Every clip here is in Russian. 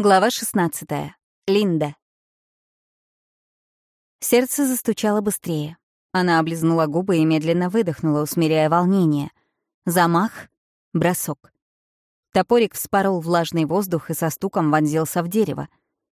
Глава 16. Линда. Сердце застучало быстрее. Она облизнула губы и медленно выдохнула, усмиряя волнение. Замах, бросок. Топорик вспорол влажный воздух и со стуком вонзился в дерево.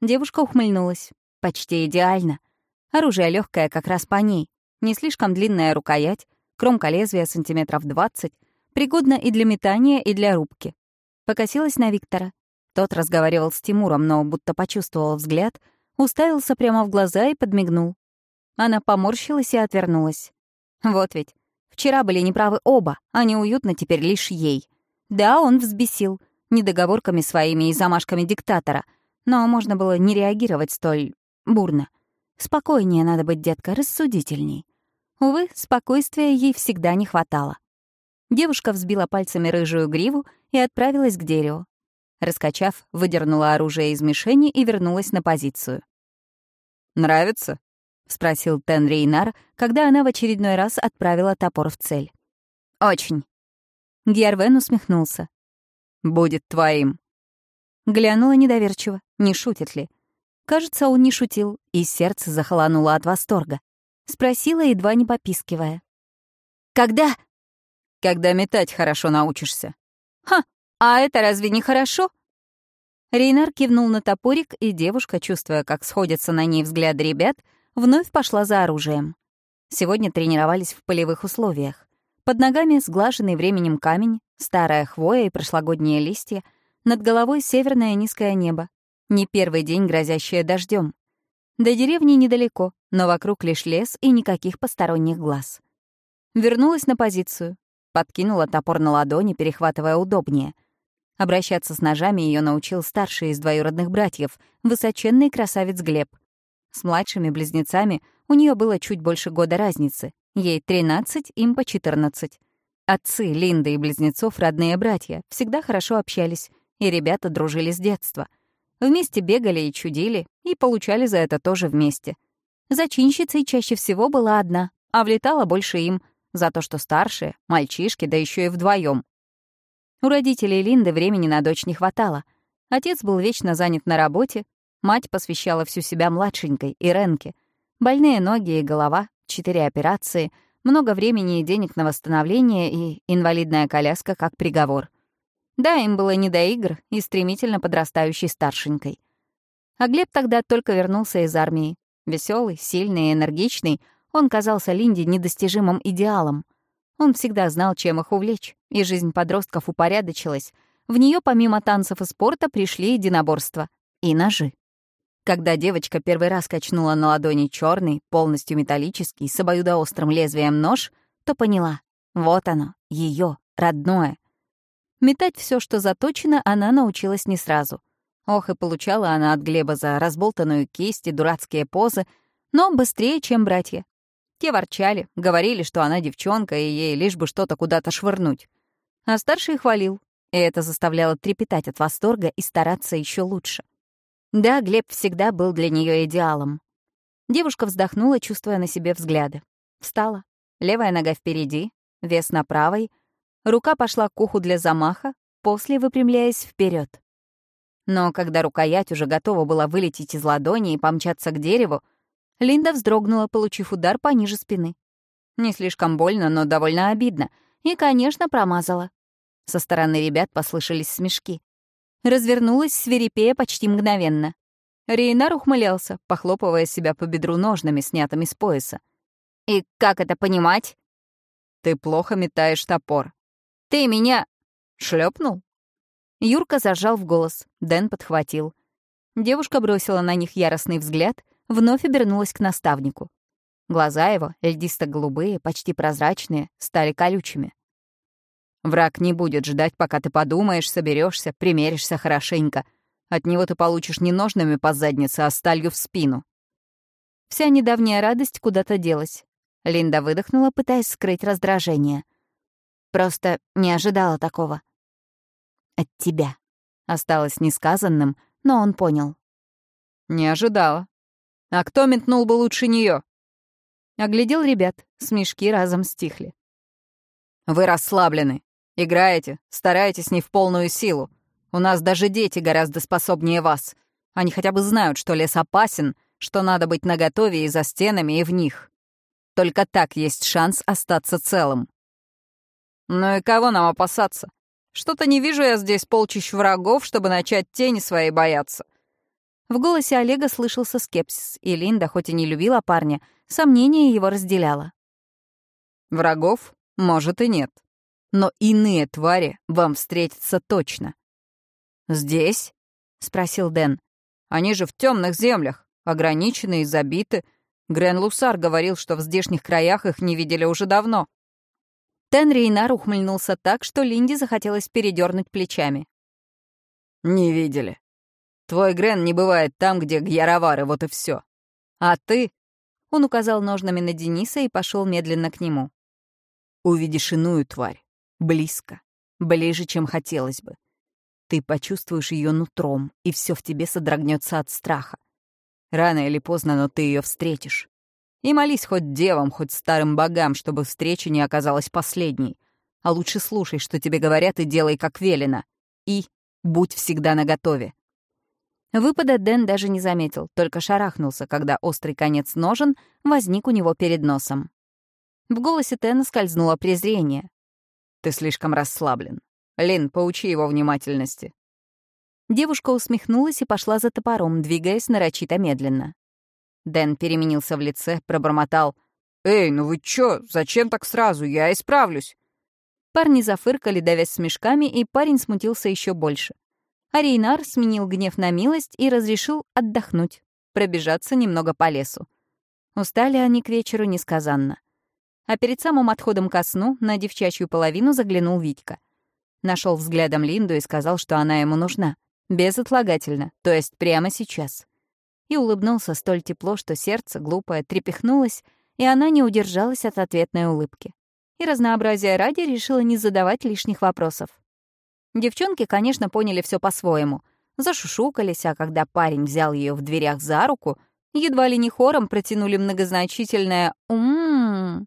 Девушка ухмыльнулась. Почти идеально. Оружие легкое как раз по ней. Не слишком длинная рукоять, кромка лезвия сантиметров 20, пригодна и для метания, и для рубки. Покосилась на Виктора. Тот разговаривал с Тимуром, но будто почувствовал взгляд, уставился прямо в глаза и подмигнул. Она поморщилась и отвернулась. Вот ведь. Вчера были неправы оба, а неуютно теперь лишь ей. Да, он взбесил, недоговорками своими и замашками диктатора, но можно было не реагировать столь бурно. Спокойнее надо быть, детка, рассудительней. Увы, спокойствия ей всегда не хватало. Девушка взбила пальцами рыжую гриву и отправилась к дереву. Раскачав, выдернула оружие из мишени и вернулась на позицию. «Нравится?» — спросил Тен Рейнар, когда она в очередной раз отправила топор в цель. «Очень». Гервен усмехнулся. «Будет твоим». Глянула недоверчиво, не шутит ли. Кажется, он не шутил, и сердце захолонуло от восторга. Спросила, едва не попискивая. «Когда?» «Когда метать хорошо научишься». «Ха, «А это разве не хорошо?» Рейнар кивнул на топорик, и девушка, чувствуя, как сходятся на ней взгляды ребят, вновь пошла за оружием. Сегодня тренировались в полевых условиях. Под ногами сглаженный временем камень, старая хвоя и прошлогодние листья, над головой северное низкое небо. Не первый день грозящее дождем. До деревни недалеко, но вокруг лишь лес и никаких посторонних глаз. Вернулась на позицию. Подкинула топор на ладони, перехватывая удобнее — Обращаться с ножами ее научил старший из двоюродных братьев, высоченный красавец Глеб. С младшими близнецами у нее было чуть больше года разницы. Ей 13, им по 14. Отцы Линды и близнецов, родные братья, всегда хорошо общались, и ребята дружили с детства. Вместе бегали и чудили, и получали за это тоже вместе. Зачинщицей чаще всего была одна, а влетала больше им, за то, что старшие, мальчишки, да еще и вдвоем. У родителей Линды времени на дочь не хватало. Отец был вечно занят на работе, мать посвящала всю себя младшенькой, Иренке. Больные ноги и голова, четыре операции, много времени и денег на восстановление и инвалидная коляска как приговор. Да, им было не до игр и стремительно подрастающей старшенькой. А Глеб тогда только вернулся из армии. Веселый, сильный и энергичный, он казался Линде недостижимым идеалом — он всегда знал, чем их увлечь, и жизнь подростков упорядочилась. В нее помимо танцев и спорта пришли единоборства и ножи. Когда девочка первый раз качнула на ладони черный, полностью металлический, с обоюдоострым лезвием нож, то поняла — вот оно, ее родное. Метать все, что заточено, она научилась не сразу. Ох, и получала она от Глеба за разболтанную кисть и дурацкие позы, но быстрее, чем братья, те ворчали, говорили, что она девчонка, и ей лишь бы что-то куда-то швырнуть. А старший хвалил, и это заставляло трепетать от восторга и стараться еще лучше. Да, Глеб всегда был для нее идеалом. Девушка вздохнула, чувствуя на себе взгляды. Встала. Левая нога впереди, вес на правой. Рука пошла к уху для замаха, после выпрямляясь вперед. Но когда рукоять уже готова была вылететь из ладони и помчаться к дереву, Линда вздрогнула, получив удар пониже спины. Не слишком больно, но довольно обидно. И, конечно, промазала. Со стороны ребят послышались смешки. Развернулась свирепея почти мгновенно. Рейнар ухмылялся, похлопывая себя по бедру ножными, снятыми с пояса. «И как это понимать?» «Ты плохо метаешь топор». «Ты меня...» шлепнул? Юрка зажал в голос, Дэн подхватил. Девушка бросила на них яростный взгляд — вновь обернулась к наставнику. Глаза его, льдисто-голубые, почти прозрачные, стали колючими. «Враг не будет ждать, пока ты подумаешь, соберешься, примеришься хорошенько. От него ты получишь не ножными по заднице, а сталью в спину». Вся недавняя радость куда-то делась. Линда выдохнула, пытаясь скрыть раздражение. «Просто не ожидала такого». «От тебя». Осталось несказанным, но он понял. «Не ожидала», а кто метнул бы лучше нее? Оглядел ребят, смешки разом стихли. Вы расслаблены. Играете, стараетесь не в полную силу. У нас даже дети гораздо способнее вас. Они хотя бы знают, что лес опасен, что надо быть наготове и за стенами, и в них. Только так есть шанс остаться целым. Ну и кого нам опасаться? Что-то не вижу я здесь полчищ врагов, чтобы начать тени своей бояться. В голосе Олега слышался скепсис, и Линда, хоть и не любила парня, сомнения его разделяла. Врагов, может, и нет. Но иные твари вам встретятся точно. «Здесь?» — спросил Дэн. «Они же в темных землях, ограничены и забиты. Грен Лусар говорил, что в здешних краях их не видели уже давно». Тен Рейнар ухмыльнулся так, что Линде захотелось передернуть плечами. «Не видели. Твой Грен не бывает там, где Гьяровары, вот и все. А ты...» Он указал ножнами на Дениса и пошел медленно к нему. «Увидишь иную тварь. Близко. Ближе, чем хотелось бы. Ты почувствуешь ее нутром, и все в тебе содрогнется от страха. Рано или поздно, но ты ее встретишь. И молись хоть девам, хоть старым богам, чтобы встреча не оказалась последней. А лучше слушай, что тебе говорят, и делай, как велено. И будь всегда наготове. Выпада Дэн даже не заметил, только шарахнулся, когда острый конец ножен возник у него перед носом. В голосе Тэна скользнуло презрение. «Ты слишком расслаблен. Лин, поучи его внимательности». Девушка усмехнулась и пошла за топором, двигаясь нарочито медленно. Дэн переменился в лице, пробормотал. «Эй, ну вы чё? Зачем так сразу? Я исправлюсь». Парни зафыркали, давясь смешками, и парень смутился еще больше. А Рейнар сменил гнев на милость и разрешил отдохнуть, пробежаться немного по лесу. Устали они к вечеру несказанно. А перед самым отходом ко сну на девчачью половину заглянул Витька. Нашел взглядом Линду и сказал, что она ему нужна. Безотлагательно, то есть прямо сейчас. И улыбнулся столь тепло, что сердце, глупое, трепехнулось, и она не удержалась от ответной улыбки. И разнообразия ради решила не задавать лишних вопросов. Девчонки, конечно, поняли все по-своему. Зашушукались, а когда парень взял ее в дверях за руку, едва ли не хором протянули многозначительное «ум».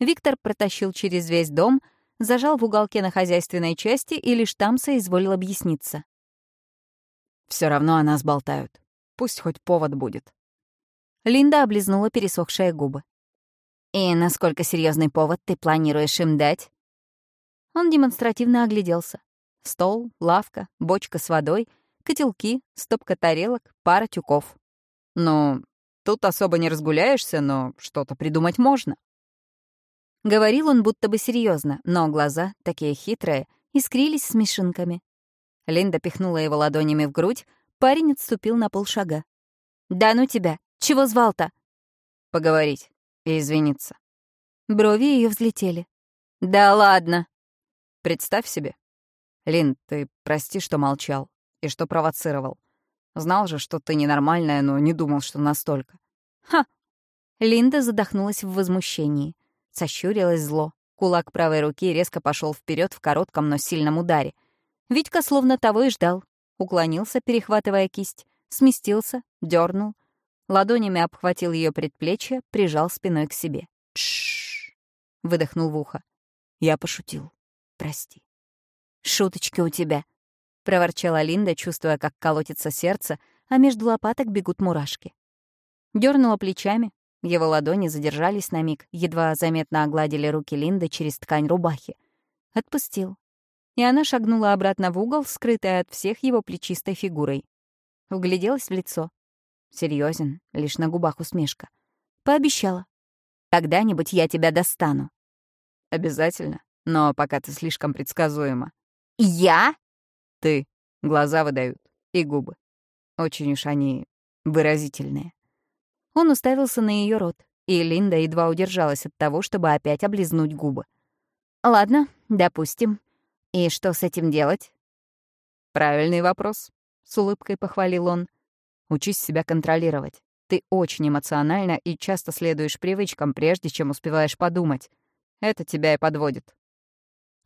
Виктор протащил через весь дом — зажал в уголке на хозяйственной части и лишь там соизволил объясниться. Все равно о нас болтают. Пусть хоть повод будет». Линда облизнула пересохшие губы. «И насколько серьезный повод ты планируешь им дать?» Он демонстративно огляделся. Стол, лавка, бочка с водой, котелки, стопка тарелок, пара тюков. «Ну, тут особо не разгуляешься, но что-то придумать можно». Говорил он будто бы серьезно, но глаза, такие хитрые, искрились смешинками. Линда пихнула его ладонями в грудь, парень отступил на полшага. «Да ну тебя! Чего звал-то?» «Поговорить и извиниться». Брови ее взлетели. «Да ладно!» «Представь себе. Лин, ты прости, что молчал и что провоцировал. Знал же, что ты ненормальная, но не думал, что настолько». «Ха!» Линда задохнулась в возмущении. Сощурилось зло. Кулак правой руки резко пошел вперед в коротком, но сильном ударе. Витька словно того и ждал. Уклонился, перехватывая кисть, сместился, дернул. Ладонями обхватил ее предплечье, прижал спиной к себе. Тш! выдохнул в ухо. Я пошутил. Прости. «Шуточки у тебя», — проворчала Линда, чувствуя, как колотится сердце, а между лопаток бегут мурашки. Дернула плечами, его ладони задержались на миг, едва заметно огладили руки Линды через ткань рубахи. Отпустил. И она шагнула обратно в угол, скрытая от всех его плечистой фигурой. Угляделась в лицо. Серьезен, лишь на губах усмешка. Пообещала. «Когда-нибудь я тебя достану». «Обязательно, но пока ты слишком предсказуема». «Я?» «Ты. Глаза выдают. И губы. Очень уж они выразительные». Он уставился на ее рот, и Линда едва удержалась от того, чтобы опять облизнуть губы. «Ладно, допустим. И что с этим делать?» «Правильный вопрос», — с улыбкой похвалил он. «Учись себя контролировать. Ты очень эмоциональна и часто следуешь привычкам, прежде чем успеваешь подумать. Это тебя и подводит».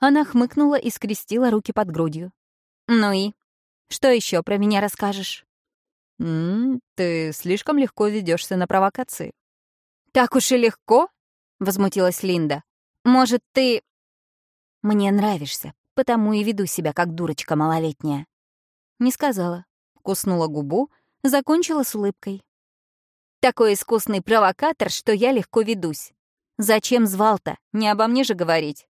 Она хмыкнула и скрестила руки под грудью. «Ну и? Что еще про меня расскажешь?» «М -м, ты слишком легко ведешься на провокации». «Так уж и легко?» — возмутилась Линда. «Может, ты...» «Мне нравишься, потому и веду себя как дурочка малолетняя». Не сказала. Куснула губу, закончила с улыбкой. «Такой искусный провокатор, что я легко ведусь. Зачем звал-то? Не обо мне же говорить».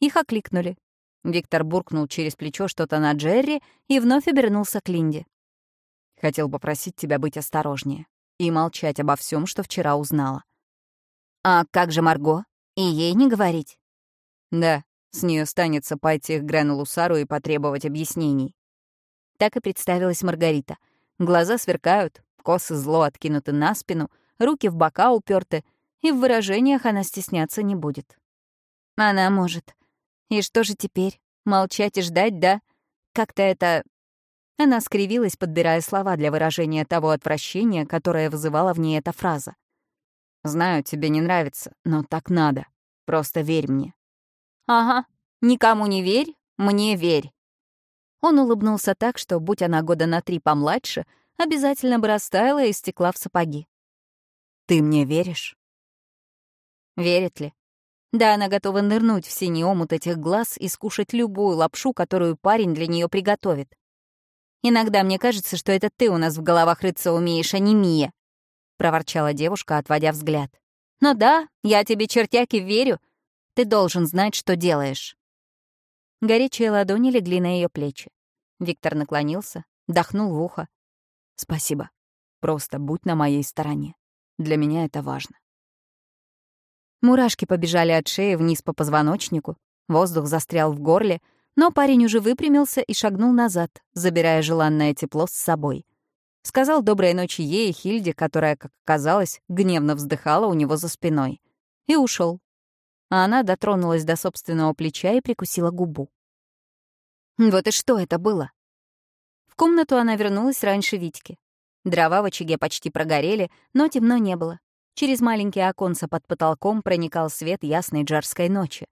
Их окликнули. Виктор буркнул через плечо что-то на Джерри и вновь обернулся к Линде. «Хотел попросить тебя быть осторожнее и молчать обо всем, что вчера узнала». «А как же Марго? И ей не говорить?» «Да, с нее станется пойти к Грену Сару и потребовать объяснений». Так и представилась Маргарита. Глаза сверкают, косы зло откинуты на спину, руки в бока уперты, и в выражениях она стесняться не будет. Она может. И что же теперь? Молчать и ждать, да? Как-то это... Она скривилась, подбирая слова для выражения того отвращения, которое вызывала в ней эта фраза. «Знаю, тебе не нравится, но так надо. Просто верь мне». «Ага, никому не верь, мне верь». Он улыбнулся так, что, будь она года на три помладше, обязательно бы растаяла и стекла в сапоги. «Ты мне веришь?» Верит ли? Да, она готова нырнуть в синий омут этих глаз и скушать любую лапшу, которую парень для нее приготовит. «Иногда мне кажется, что это ты у нас в головах рыться умеешь, а не Мия», — проворчала девушка, отводя взгляд. «Но да, я тебе, чертяки, верю. Ты должен знать, что делаешь». Горячие ладони легли на ее плечи. Виктор наклонился, дохнул в ухо. «Спасибо. Просто будь на моей стороне. Для меня это важно». Мурашки побежали от шеи вниз по позвоночнику, воздух застрял в горле, но парень уже выпрямился и шагнул назад, забирая желанное тепло с собой. Сказал доброй ночи ей и Хильде, которая, как оказалось, гневно вздыхала у него за спиной. И ушел. А она дотронулась до собственного плеча и прикусила губу. Вот и что это было? В комнату она вернулась раньше Витьки. Дрова в очаге почти прогорели, но темно не было. Через маленькие оконца под потолком проникал свет ясной джарской ночи.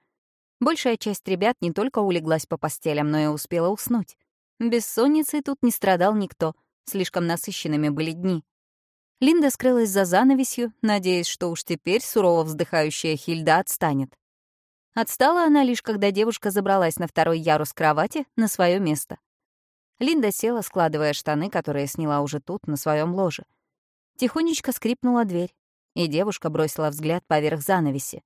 Большая часть ребят не только улеглась по постелям, но и успела уснуть. Бессонницей тут не страдал никто, слишком насыщенными были дни. Линда скрылась за занавесью, надеясь, что уж теперь сурово вздыхающая Хильда отстанет. Отстала она лишь, когда девушка забралась на второй ярус кровати на свое место. Линда села, складывая штаны, которые сняла уже тут, на своем ложе. Тихонечко скрипнула дверь и девушка бросила взгляд поверх занавеси.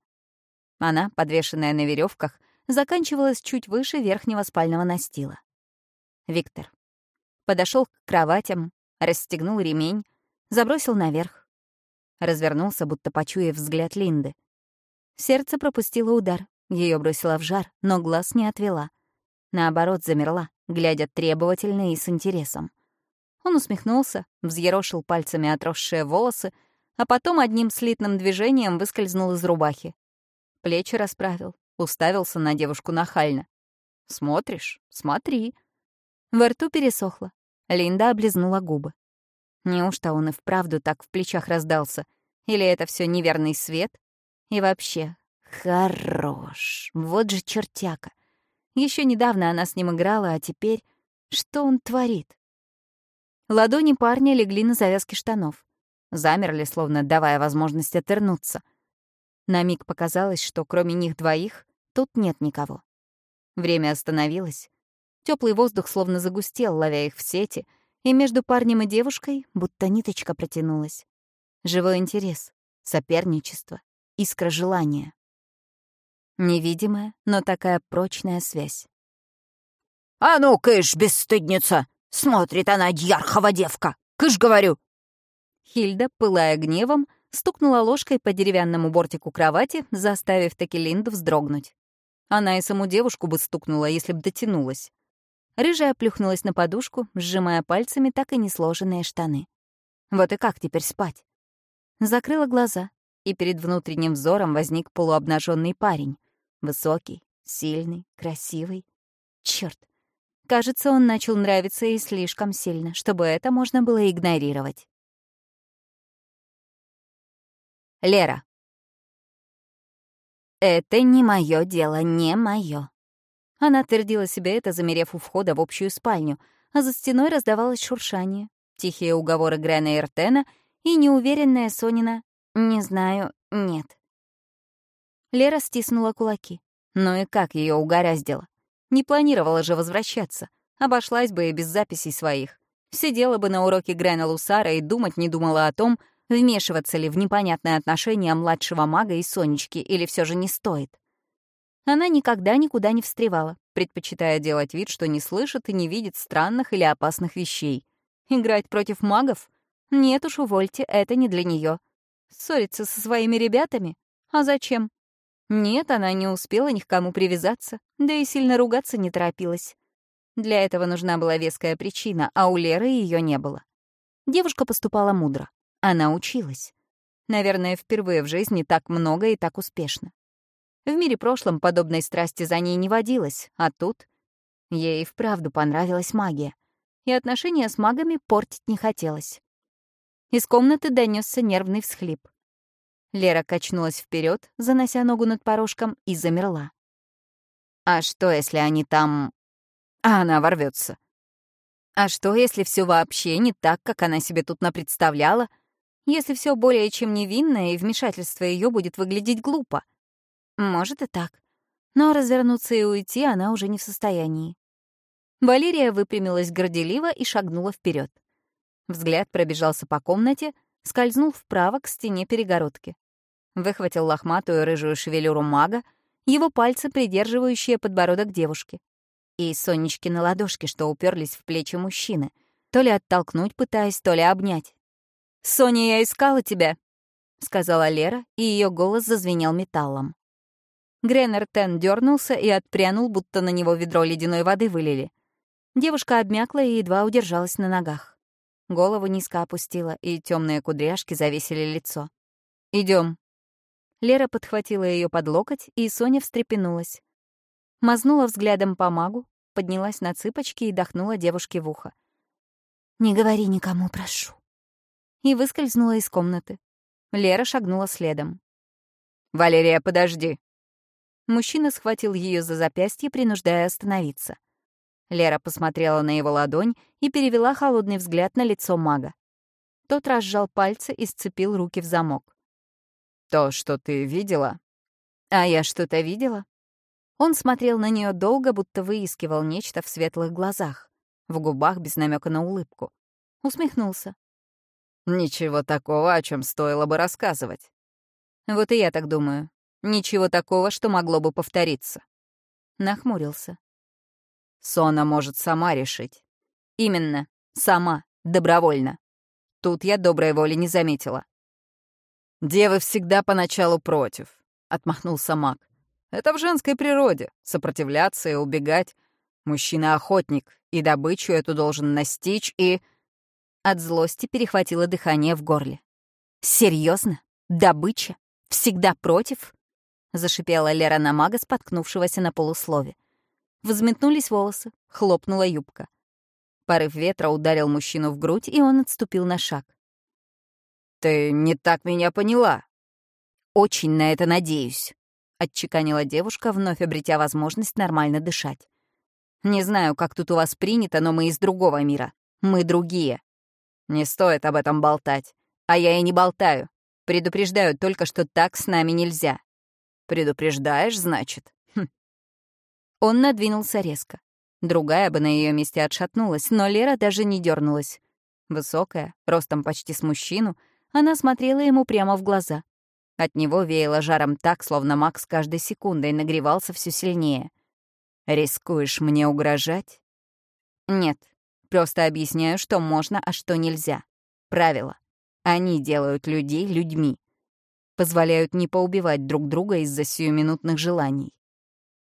Она, подвешенная на веревках, заканчивалась чуть выше верхнего спального настила. Виктор. Подошел к кроватям, расстегнул ремень, забросил наверх. Развернулся, будто почуяв взгляд Линды. Сердце пропустило удар, ее бросило в жар, но глаз не отвела. Наоборот, замерла, глядя требовательно и с интересом. Он усмехнулся, взъерошил пальцами отросшие волосы, а потом одним слитным движением выскользнул из рубахи. Плечи расправил, уставился на девушку нахально. «Смотришь? Смотри». Во рту пересохло. Линда облизнула губы. Неужто он и вправду так в плечах раздался? Или это все неверный свет? И вообще, хорош. Вот же чертяка. Еще недавно она с ним играла, а теперь что он творит? Ладони парня легли на завязки штанов замерли, словно давая возможность отвернуться. На миг показалось, что кроме них двоих тут нет никого. Время остановилось. Теплый воздух словно загустел, ловя их в сети, и между парнем и девушкой будто ниточка протянулась. Живой интерес, соперничество, искра желания. Невидимая, но такая прочная связь. «А ну, кыш, бесстыдница! Смотрит она, дьярхова девка! Кыш, говорю!» Хильда, пылая гневом, стукнула ложкой по деревянному бортику кровати, заставив таки Линду вздрогнуть. Она и саму девушку бы стукнула, если б дотянулась. Рыжая плюхнулась на подушку, сжимая пальцами так и не сложенные штаны. Вот и как теперь спать? Закрыла глаза, и перед внутренним взором возник полуобнаженный парень. Высокий, сильный, красивый. Черт, Кажется, он начал нравиться ей слишком сильно, чтобы это можно было игнорировать. Лера. «Это не мое дело, не мое. Она твердила себе это, замерев у входа в общую спальню, а за стеной раздавалось шуршание, тихие уговоры Грена и Эртена и неуверенная Сонина «не знаю, нет». Лера стиснула кулаки. Ну и как ее угораздило? Не планировала же возвращаться. Обошлась бы и без записей своих. Сидела бы на уроке Грэна Лусара и думать не думала о том, вмешиваться ли в непонятные отношения младшего мага и Сонечки, или все же не стоит. Она никогда никуда не встревала, предпочитая делать вид, что не слышит и не видит странных или опасных вещей. Играть против магов? Нет уж, увольте, это не для нее. Ссориться со своими ребятами? А зачем? Нет, она не успела ни к кому привязаться, да и сильно ругаться не торопилась. Для этого нужна была веская причина, а у Леры ее не было. Девушка поступала мудро. Она училась. Наверное, впервые в жизни так много и так успешно. В мире прошлом подобной страсти за ней не водилось, а тут ей вправду понравилась магия, и отношения с магами портить не хотелось. Из комнаты донесся нервный всхлип. Лера качнулась вперед, занося ногу над порожком, и замерла. А что, если они там... А она ворвется. А что, если все вообще не так, как она себе тут напредставляла? Если все более чем невинное, и вмешательство ее будет выглядеть глупо? Может и так. Но развернуться и уйти она уже не в состоянии. Валерия выпрямилась горделиво и шагнула вперед. Взгляд пробежался по комнате, скользнул вправо к стене перегородки. Выхватил лохматую рыжую шевелюру мага, его пальцы, придерживающие подбородок девушки. И Сонечки на ладошке, что уперлись в плечи мужчины, то ли оттолкнуть пытаясь, то ли обнять. «Соня, я искала тебя», — сказала Лера, и ее голос зазвенел металлом. Греннер Тен дернулся и отпрянул, будто на него ведро ледяной воды вылили. Девушка обмякла и едва удержалась на ногах. Голову низко опустила, и темные кудряшки завесили лицо. Идем. Лера подхватила ее под локоть, и Соня встрепенулась. Мазнула взглядом по магу, поднялась на цыпочки и дохнула девушке в ухо. «Не говори никому, прошу». И выскользнула из комнаты. Лера шагнула следом. «Валерия, подожди!» Мужчина схватил ее за запястье, принуждая остановиться. Лера посмотрела на его ладонь и перевела холодный взгляд на лицо мага. Тот разжал пальцы и сцепил руки в замок. «То, что ты видела?» «А я что-то видела?» Он смотрел на нее долго, будто выискивал нечто в светлых глазах, в губах без намека на улыбку. Усмехнулся. «Ничего такого, о чем стоило бы рассказывать». «Вот и я так думаю. Ничего такого, что могло бы повториться». Нахмурился. Сона может сама решить. Именно, сама, добровольно. Тут я доброй воли не заметила. «Девы всегда поначалу против», — отмахнулся маг. «Это в женской природе — сопротивляться и убегать. Мужчина — охотник, и добычу эту должен настичь, и...» От злости перехватило дыхание в горле. Серьезно? Добыча? Всегда против?» — зашипела Лера на мага, споткнувшегося на полуслове. Взметнулись волосы, хлопнула юбка. Порыв ветра ударил мужчину в грудь, и он отступил на шаг. «Ты не так меня поняла». «Очень на это надеюсь», — отчеканила девушка, вновь обретя возможность нормально дышать. «Не знаю, как тут у вас принято, но мы из другого мира. Мы другие. Не стоит об этом болтать. А я и не болтаю. Предупреждаю только, что так с нами нельзя. Предупреждаешь, значит? Он надвинулся резко. Другая бы на ее месте отшатнулась, но Лера даже не дернулась. Высокая, ростом почти с мужчину, она смотрела ему прямо в глаза. От него веяло жаром так, словно Макс каждой секундой нагревался все сильнее. «Рискуешь мне угрожать?» «Нет, просто объясняю, что можно, а что нельзя. Правила. Они делают людей людьми. Позволяют не поубивать друг друга из-за сиюминутных желаний.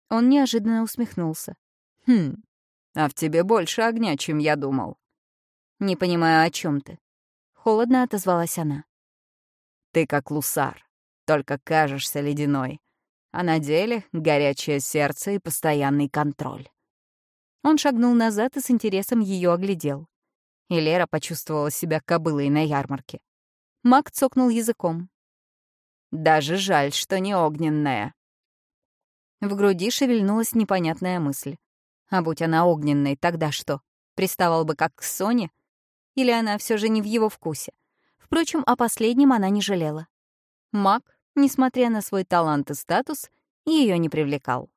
Он неожиданно усмехнулся. «Хм, а в тебе больше огня, чем я думал». «Не понимаю, о чем ты». Холодно отозвалась она. «Ты как лусар, только кажешься ледяной, а на деле горячее сердце и постоянный контроль». Он шагнул назад и с интересом ее оглядел. И Лера почувствовала себя кобылой на ярмарке. Мак цокнул языком. «Даже жаль, что не огненная», в груди шевельнулась непонятная мысль. А будь она огненной, тогда что? Приставал бы как к Соне? Или она все же не в его вкусе? Впрочем, о последнем она не жалела. Маг, несмотря на свой талант и статус, ее не привлекал.